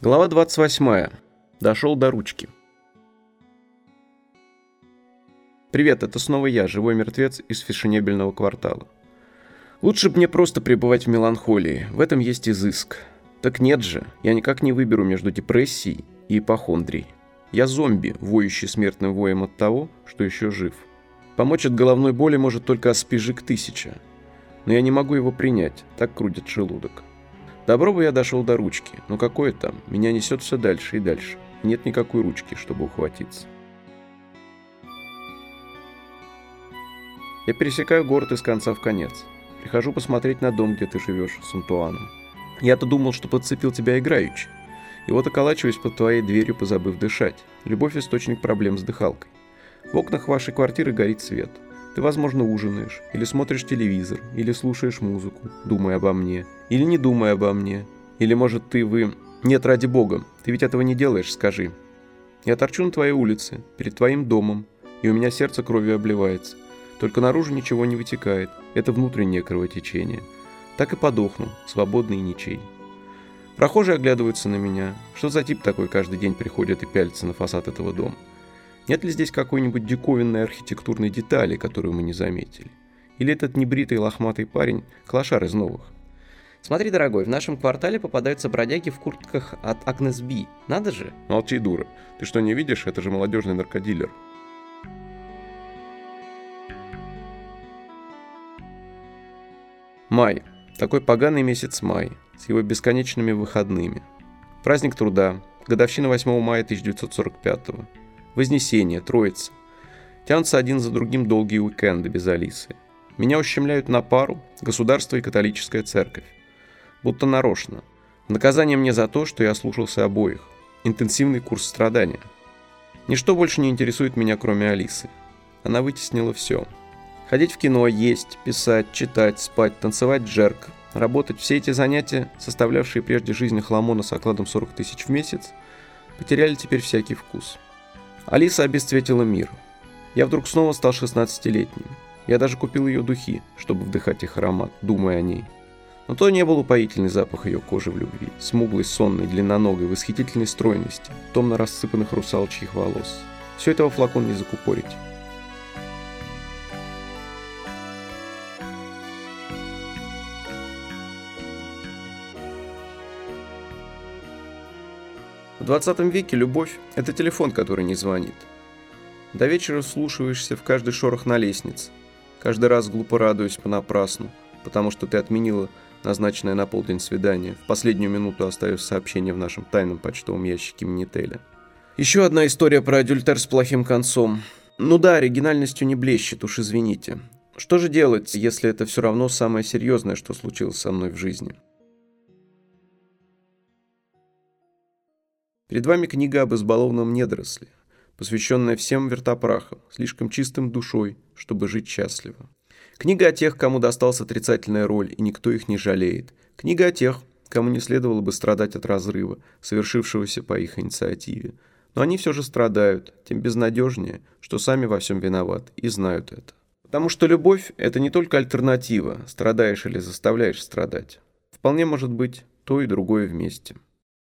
Глава 28. Дошел до ручки. Привет, это снова я, живой мертвец из фешенебельного квартала. Лучше бы мне просто пребывать в меланхолии, в этом есть изыск. Так нет же, я никак не выберу между депрессией и ипохондрией. Я зомби, воющий смертным воем от того, что еще жив. Помочь от головной боли может только аспижик тысяча. Но я не могу его принять, так крутит желудок. Добро бы я дошел до ручки, но какое там, меня несет все дальше и дальше. Нет никакой ручки, чтобы ухватиться. Я пересекаю город из конца в конец. Прихожу посмотреть на дом, где ты живешь, с Антуаном. Я-то думал, что подцепил тебя играючи. И вот околачиваюсь под твоей дверью, позабыв дышать. Любовь – источник проблем с дыхалкой. В окнах вашей квартиры горит свет. Ты, возможно, ужинаешь, или смотришь телевизор, или слушаешь музыку, думая обо мне, или не думая обо мне. Или, может, ты, вы... Нет, ради бога, ты ведь этого не делаешь, скажи. Я торчу на твоей улице, перед твоим домом, и у меня сердце кровью обливается. Только наружу ничего не вытекает. Это внутреннее кровотечение. Так и подохну, свободный и ничей. Прохожие оглядываются на меня. Что за тип такой каждый день приходит и пялится на фасад этого дома? Нет ли здесь какой-нибудь диковинной архитектурной детали, которую мы не заметили? Или этот небритый лохматый парень – клошар из новых? Смотри, дорогой, в нашем квартале попадаются бродяги в куртках от Агнес Би. Надо же. Молчи, дура. Ты что, не видишь? Это же молодежный наркодилер. Май. Такой поганый месяц май, с его бесконечными выходными. Праздник труда, годовщина 8 мая 1945 -го. Вознесение, Троица. Тянутся один за другим долгие уикенды без Алисы. Меня ущемляют на пару государство и католическая церковь. Будто нарочно. Наказание мне за то, что я слушался обоих. Интенсивный курс страдания. Ничто больше не интересует меня, кроме Алисы. Она вытеснила все. Ходить в кино, есть, писать, читать, спать, танцевать джерк, работать. Все эти занятия, составлявшие прежде жизни хламона с окладом 40 тысяч в месяц, потеряли теперь всякий вкус. Алиса обесцветила мир. Я вдруг снова стал 16-летним. Я даже купил ее духи, чтобы вдыхать их аромат, думая о ней. Но то не был упоительный запах ее кожи в любви, смуглой, сонной, длинноногой, восхитительной стройности, томно рассыпанных русалочьих волос. Все этого флакон не закупорить. В 20 веке любовь – это телефон, который не звонит. До вечера слушаешься в каждый шорох на лестнице. Каждый раз глупо радуюсь понапрасну, потому что ты отменила назначенное на полдень свидание, в последнюю минуту оставив сообщение в нашем тайном почтовом ящике Минителя. Еще одна история про адюльтер с плохим концом. Ну да, оригинальностью не блещет, уж извините. Что же делать, если это все равно самое серьезное, что случилось со мной в жизни? Перед вами книга об избалованном недоросле, посвященная всем вертопрахам, слишком чистым душой, чтобы жить счастливо. Книга о тех, кому досталась отрицательная роль, и никто их не жалеет. Книга о тех, кому не следовало бы страдать от разрыва, совершившегося по их инициативе. Но они все же страдают, тем безнадежнее, что сами во всем виноваты и знают это. Потому что любовь – это не только альтернатива, страдаешь или заставляешь страдать. Вполне может быть то и другое вместе.